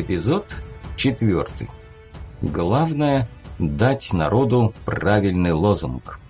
Эпизод 4. Главное – дать народу правильный лозунг.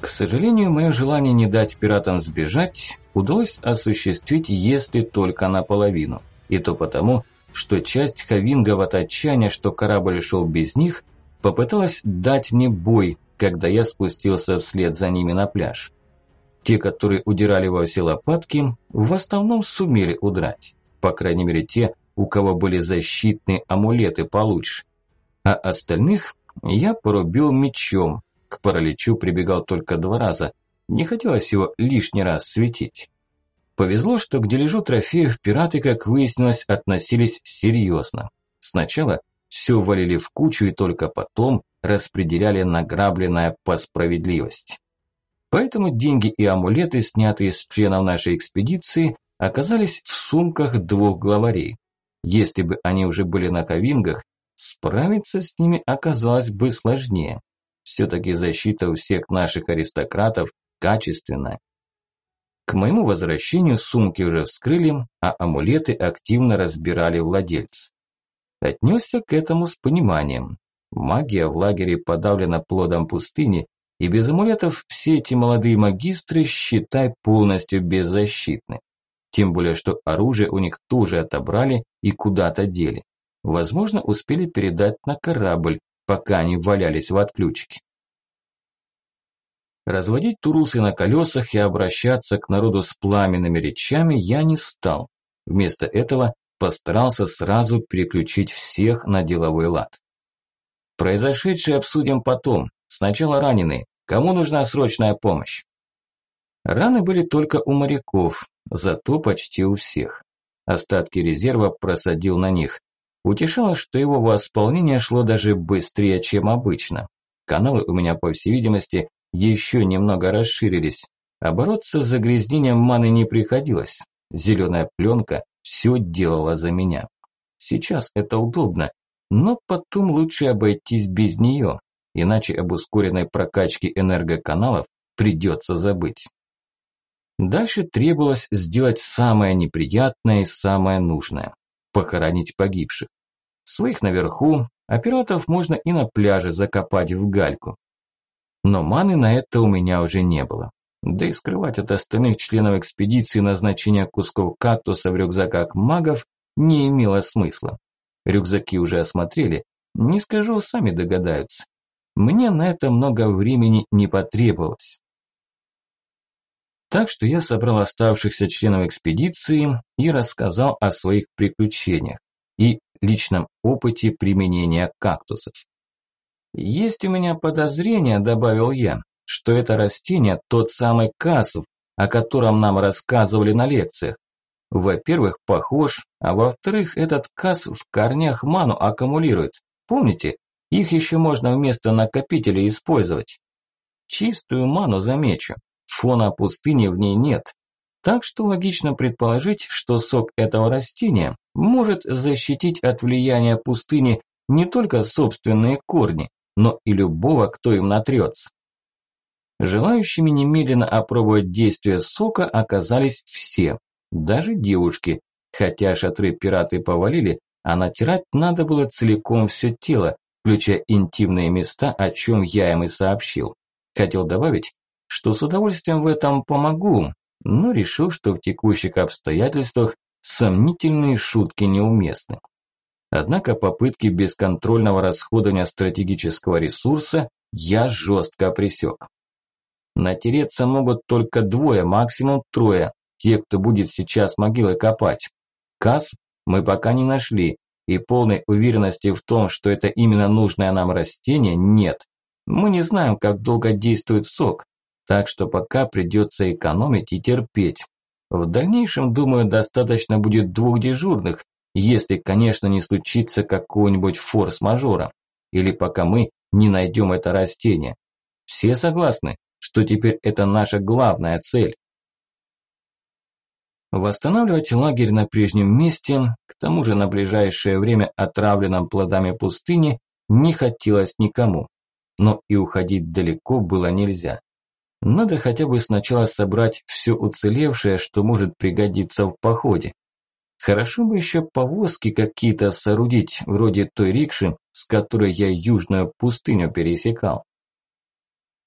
К сожалению, мое желание не дать пиратам сбежать удалось осуществить, если только наполовину. И то потому, что часть хавингов от отчаяния, что корабль шел без них, попыталась дать мне бой, когда я спустился вслед за ними на пляж. Те, которые удирали во все лопатки, в основном сумели удрать. По крайней мере, те, у кого были защитные амулеты получше. А остальных я порубил мечом. К параличу прибегал только два раза. Не хотелось его лишний раз светить. Повезло, что к дележу трофеев пираты, как выяснилось, относились серьезно. Сначала все валили в кучу и только потом распределяли награбленное по справедливости. Поэтому деньги и амулеты, снятые с членов нашей экспедиции, оказались в сумках двух главарей. Если бы они уже были на ковингах, справиться с ними оказалось бы сложнее. Все-таки защита у всех наших аристократов качественная. К моему возвращению сумки уже вскрыли, а амулеты активно разбирали владельцы. Отнесся к этому с пониманием. Магия в лагере подавлена плодом пустыни, и без амулетов все эти молодые магистры, считай, полностью беззащитны. Тем более, что оружие у них тоже отобрали и куда-то дели. Возможно, успели передать на корабль, пока они валялись в отключке. Разводить турусы на колесах и обращаться к народу с пламенными речами я не стал. Вместо этого постарался сразу переключить всех на деловой лад. Произошедшее обсудим потом. Сначала раненые. Кому нужна срочная помощь? Раны были только у моряков, зато почти у всех. Остатки резерва просадил на них. Утешало, что его восполнение шло даже быстрее, чем обычно. Каналы у меня, по всей видимости, еще немного расширились, а бороться с загрязнением маны не приходилось. Зеленая пленка все делала за меня. Сейчас это удобно, но потом лучше обойтись без нее, иначе об ускоренной прокачке энергоканалов придется забыть. Дальше требовалось сделать самое неприятное и самое нужное – похоронить погибших. Своих наверху, а пиратов можно и на пляже закопать в гальку. Но маны на это у меня уже не было. Да и скрывать от остальных членов экспедиции назначение кусков кактуса в рюкзаках магов не имело смысла. Рюкзаки уже осмотрели, не скажу, сами догадаются. Мне на это много времени не потребовалось. Так что я собрал оставшихся членов экспедиции и рассказал о своих приключениях и личном опыте применения кактусов. «Есть у меня подозрение», – добавил я, – «что это растение тот самый кассов, о котором нам рассказывали на лекциях. Во-первых, похож, а во-вторых, этот касс в корнях ману аккумулирует. Помните, их еще можно вместо накопителя использовать. Чистую ману замечу, фона пустыни в ней нет. Так что логично предположить, что сок этого растения может защитить от влияния пустыни не только собственные корни, но и любого, кто им натрется. Желающими немедленно опробовать действие сока оказались все, даже девушки, хотя шатры пираты повалили, а натирать надо было целиком все тело, включая интимные места, о чем я им и сообщил. Хотел добавить, что с удовольствием в этом помогу, но решил, что в текущих обстоятельствах сомнительные шутки неуместны. Однако попытки бесконтрольного расходования стратегического ресурса я жестко пресек. Натереться могут только двое, максимум трое, те, кто будет сейчас могилы копать. Касп мы пока не нашли, и полной уверенности в том, что это именно нужное нам растение, нет. Мы не знаем, как долго действует сок, так что пока придется экономить и терпеть. В дальнейшем, думаю, достаточно будет двух дежурных, если, конечно, не случится какого-нибудь форс-мажора, или пока мы не найдем это растение. Все согласны, что теперь это наша главная цель. Восстанавливать лагерь на прежнем месте, к тому же на ближайшее время отравленном плодами пустыни, не хотелось никому. Но и уходить далеко было нельзя. Надо хотя бы сначала собрать все уцелевшее, что может пригодиться в походе. Хорошо бы еще повозки какие-то соорудить, вроде той рикши, с которой я южную пустыню пересекал.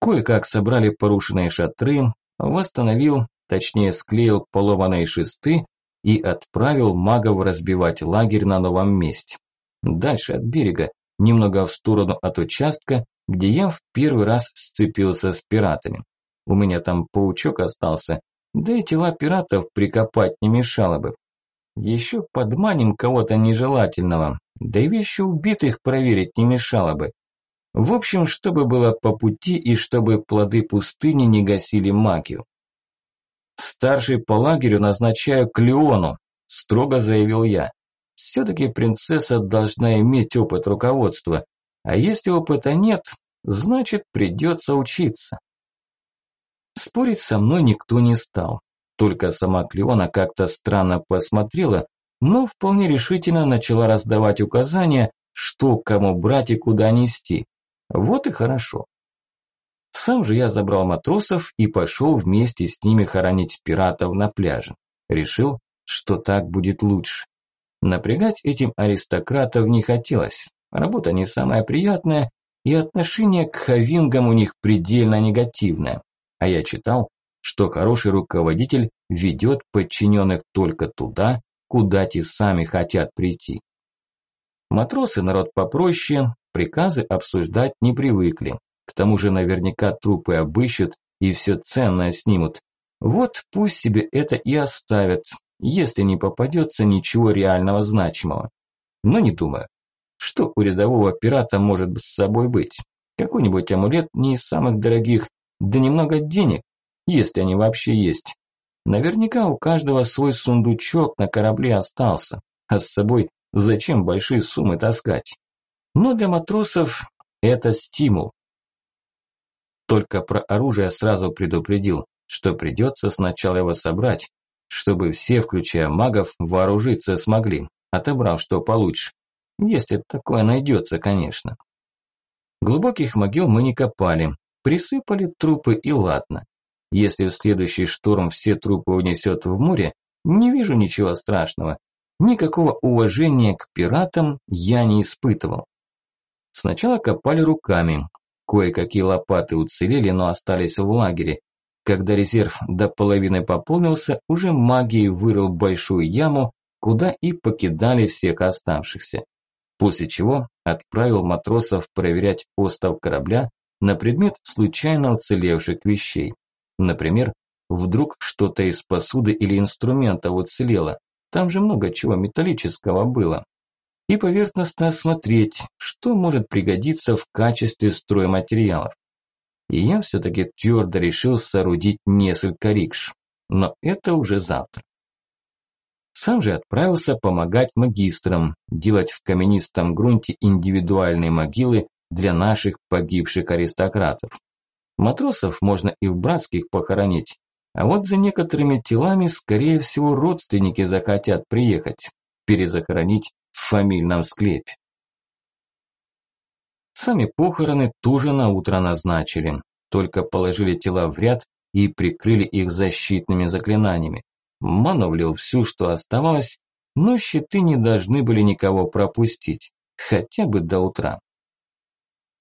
Кое-как собрали порушенные шатры, восстановил, точнее склеил поломанные шесты и отправил магов разбивать лагерь на новом месте. Дальше от берега, немного в сторону от участка, где я в первый раз сцепился с пиратами. У меня там паучок остался, да и тела пиратов прикопать не мешало бы. Еще подманим кого-то нежелательного, да и вещи убитых проверить не мешало бы. В общем, чтобы было по пути и чтобы плоды пустыни не гасили магию. «Старший по лагерю назначаю Клеону», – строго заявил я. «Все-таки принцесса должна иметь опыт руководства, а если опыта нет, значит придется учиться». Спорить со мной никто не стал. Только сама Клеона как-то странно посмотрела, но вполне решительно начала раздавать указания, что кому брать и куда нести. Вот и хорошо. Сам же я забрал матросов и пошел вместе с ними хоронить пиратов на пляже. Решил, что так будет лучше. Напрягать этим аристократов не хотелось. Работа не самая приятная, и отношение к хавингам у них предельно негативное. А я читал, что хороший руководитель ведет подчиненных только туда, куда те сами хотят прийти. Матросы народ попроще, приказы обсуждать не привыкли. К тому же наверняка трупы обыщут и все ценное снимут. Вот пусть себе это и оставят, если не попадется ничего реального значимого. Но не думаю. Что у рядового пирата может с собой быть? Какой-нибудь амулет не из самых дорогих, да немного денег, если они вообще есть. Наверняка у каждого свой сундучок на корабле остался, а с собой зачем большие суммы таскать? Но для матросов это стимул. Только про оружие сразу предупредил, что придется сначала его собрать, чтобы все, включая магов, вооружиться смогли, отобрав что получше. Если такое найдется, конечно. Глубоких могил мы не копали, присыпали трупы и ладно. Если в следующий шторм все трупы унесет в море, не вижу ничего страшного. Никакого уважения к пиратам я не испытывал. Сначала копали руками, Кое-какие лопаты уцелели, но остались в лагере. Когда резерв до половины пополнился, уже магией вырыл большую яму, куда и покидали всех оставшихся. После чего отправил матросов проверять остов корабля на предмет случайно уцелевших вещей. Например, вдруг что-то из посуды или инструмента уцелело. Там же много чего металлического было и поверхностно осмотреть, что может пригодиться в качестве стройматериалов. И я все-таки твердо решил соорудить несколько рикш, но это уже завтра. Сам же отправился помогать магистрам, делать в каменистом грунте индивидуальные могилы для наших погибших аристократов. Матросов можно и в братских похоронить, а вот за некоторыми телами, скорее всего, родственники захотят приехать, перезахоронить в фамильном склепе. Сами похороны тоже на утро назначили, только положили тела в ряд и прикрыли их защитными заклинаниями. Ману влил всю, что оставалось, но щиты не должны были никого пропустить, хотя бы до утра.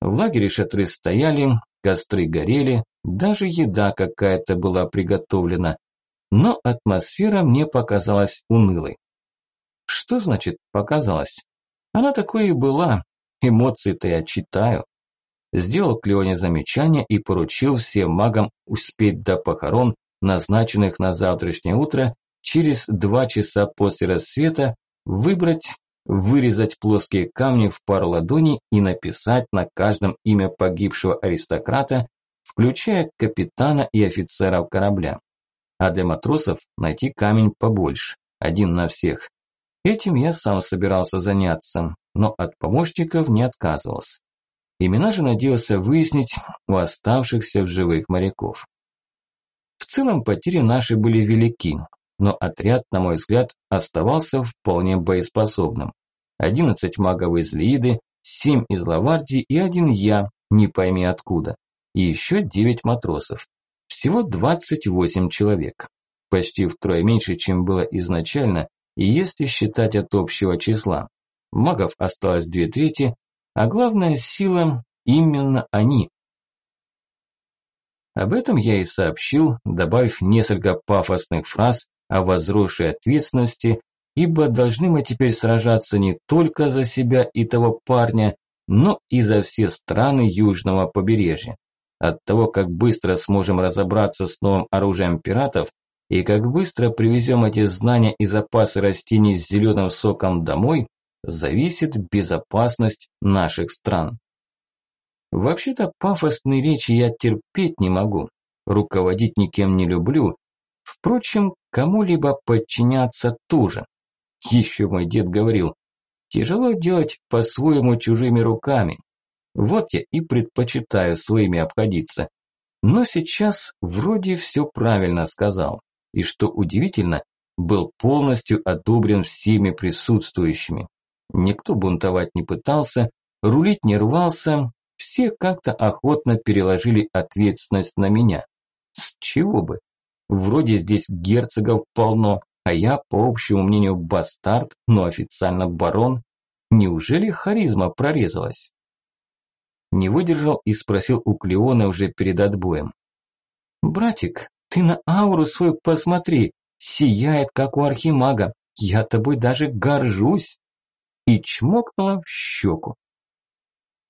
В лагере шатры стояли, костры горели, даже еда какая-то была приготовлена, но атмосфера мне показалась унылой. Что значит показалось? Она такой и была. Эмоции-то я читаю. Сделал Клеоне замечание и поручил всем магам успеть до похорон, назначенных на завтрашнее утро, через два часа после рассвета, выбрать, вырезать плоские камни в пару ладоней и написать на каждом имя погибшего аристократа, включая капитана и офицеров корабля. А для матросов найти камень побольше, один на всех. Этим я сам собирался заняться, но от помощников не отказывался. Имена же надеялся выяснить у оставшихся в живых моряков. В целом потери наши были велики, но отряд, на мой взгляд, оставался вполне боеспособным. 11 магов из Лииды, 7 из Лавардии и один я, не пойми откуда. И еще 9 матросов. Всего 28 человек. Почти втрое меньше, чем было изначально, если считать от общего числа. Магов осталось две трети, а главная сила – именно они. Об этом я и сообщил, добавив несколько пафосных фраз о возросшей ответственности, ибо должны мы теперь сражаться не только за себя и того парня, но и за все страны южного побережья. От того, как быстро сможем разобраться с новым оружием пиратов и как быстро привезем эти знания и запасы растений с зеленым соком домой, зависит безопасность наших стран. Вообще-то пафосные речи я терпеть не могу, руководить никем не люблю, впрочем, кому-либо подчиняться тоже. Еще мой дед говорил, тяжело делать по-своему чужими руками. Вот я и предпочитаю своими обходиться. Но сейчас вроде все правильно сказал. И что удивительно, был полностью одобрен всеми присутствующими. Никто бунтовать не пытался, рулить не рвался, все как-то охотно переложили ответственность на меня. С чего бы? Вроде здесь герцогов полно, а я, по общему мнению, бастард, но официально барон. Неужели харизма прорезалась? Не выдержал и спросил у Клеона уже перед отбоем. «Братик, ты на ауру свою посмотри, сияет, как у архимага. Я тобой даже горжусь!» И чмокнула в щеку.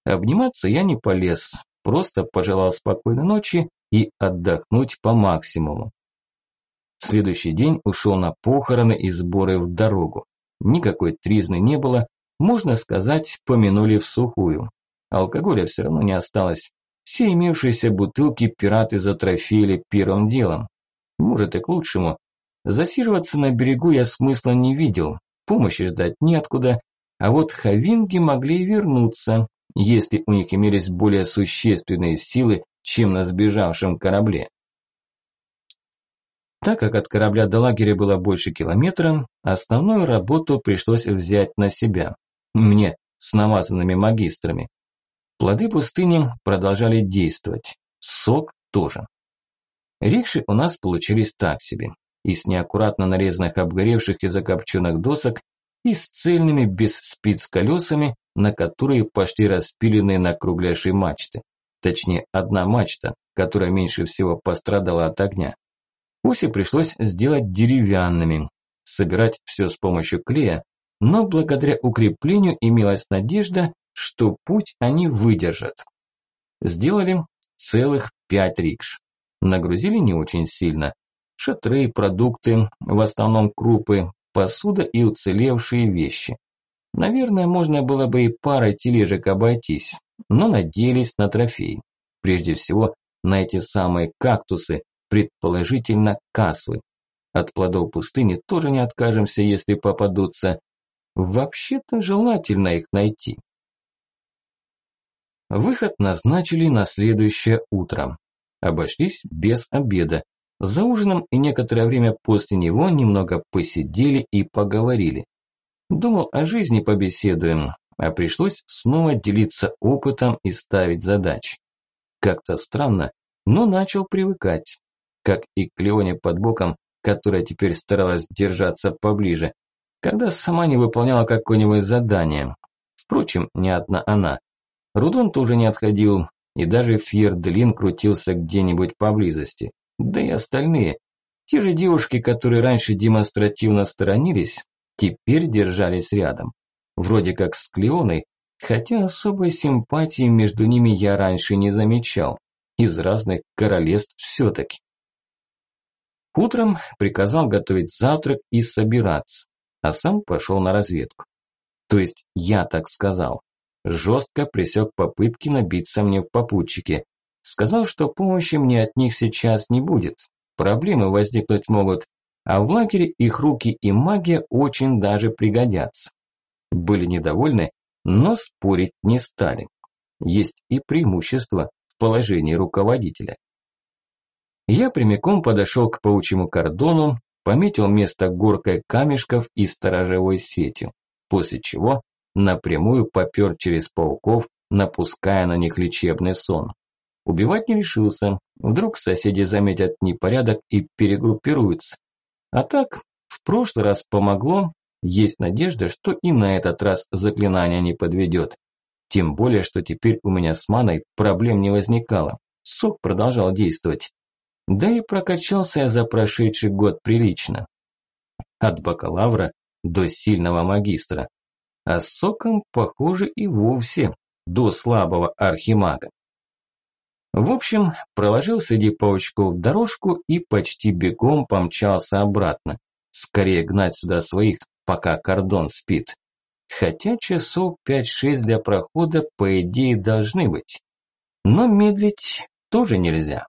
Обниматься я не полез, просто пожелал спокойной ночи и отдохнуть по максимуму. Следующий день ушел на похороны и сборы в дорогу. Никакой тризны не было, можно сказать, помянули в сухую. Алкоголя все равно не осталось. Все имевшиеся бутылки пираты затрофеили первым делом. Может и к лучшему. Засиживаться на берегу я смысла не видел, помощи ждать неоткуда, а вот хавинги могли и вернуться, если у них имелись более существенные силы, чем на сбежавшем корабле. Так как от корабля до лагеря было больше километра, основную работу пришлось взять на себя. Мне, с намазанными магистрами. Плоды пустыни продолжали действовать. Сок тоже. Рикши у нас получились так себе. Из неаккуратно нарезанных обгоревших и закопченных досок и с цельными без спиц колесами, на которые пошли распиленные на кругляши мачты. Точнее, одна мачта, которая меньше всего пострадала от огня. Оси пришлось сделать деревянными, собирать все с помощью клея, но благодаря укреплению имелась надежда, что путь они выдержат. Сделали целых пять рикш. Нагрузили не очень сильно. Шатры, продукты, в основном крупы, посуда и уцелевшие вещи. Наверное, можно было бы и парой тележек обойтись, но надеялись на трофей. Прежде всего, на эти самые кактусы, предположительно касвы. От плодов пустыни тоже не откажемся, если попадутся. Вообще-то желательно их найти. Выход назначили на следующее утро. Обошлись без обеда. За ужином и некоторое время после него немного посидели и поговорили. Думал, о жизни побеседуем, а пришлось снова делиться опытом и ставить задачи. Как-то странно, но начал привыкать как и Клеоне под боком, которая теперь старалась держаться поближе, когда сама не выполняла какое-нибудь задание. Впрочем, не одна она. Рудон тоже не отходил, и даже Фьерделин крутился где-нибудь поблизости. Да и остальные. Те же девушки, которые раньше демонстративно сторонились, теперь держались рядом. Вроде как с Клеоной, хотя особой симпатии между ними я раньше не замечал. Из разных королевств все-таки. Утром приказал готовить завтрак и собираться, а сам пошел на разведку. То есть я так сказал. Жестко пресек попытки набиться мне в попутчике. Сказал, что помощи мне от них сейчас не будет. Проблемы возникнуть могут, а в лагере их руки и магия очень даже пригодятся. Были недовольны, но спорить не стали. Есть и преимущество в положении руководителя. Я прямиком подошел к паучьему кордону, пометил место горкой камешков и сторожевой сетью, после чего напрямую попер через пауков, напуская на них лечебный сон. Убивать не решился, вдруг соседи заметят непорядок и перегруппируются. А так, в прошлый раз помогло, есть надежда, что и на этот раз заклинание не подведет. Тем более, что теперь у меня с маной проблем не возникало. Сок продолжал действовать. Да и прокачался я за прошедший год прилично. От бакалавра до сильного магистра. А соком, похоже, и вовсе до слабого архимага. В общем, проложил среди паучков дорожку и почти бегом помчался обратно. Скорее гнать сюда своих, пока кордон спит. Хотя часов 5-6 для прохода, по идее, должны быть. Но медлить тоже нельзя.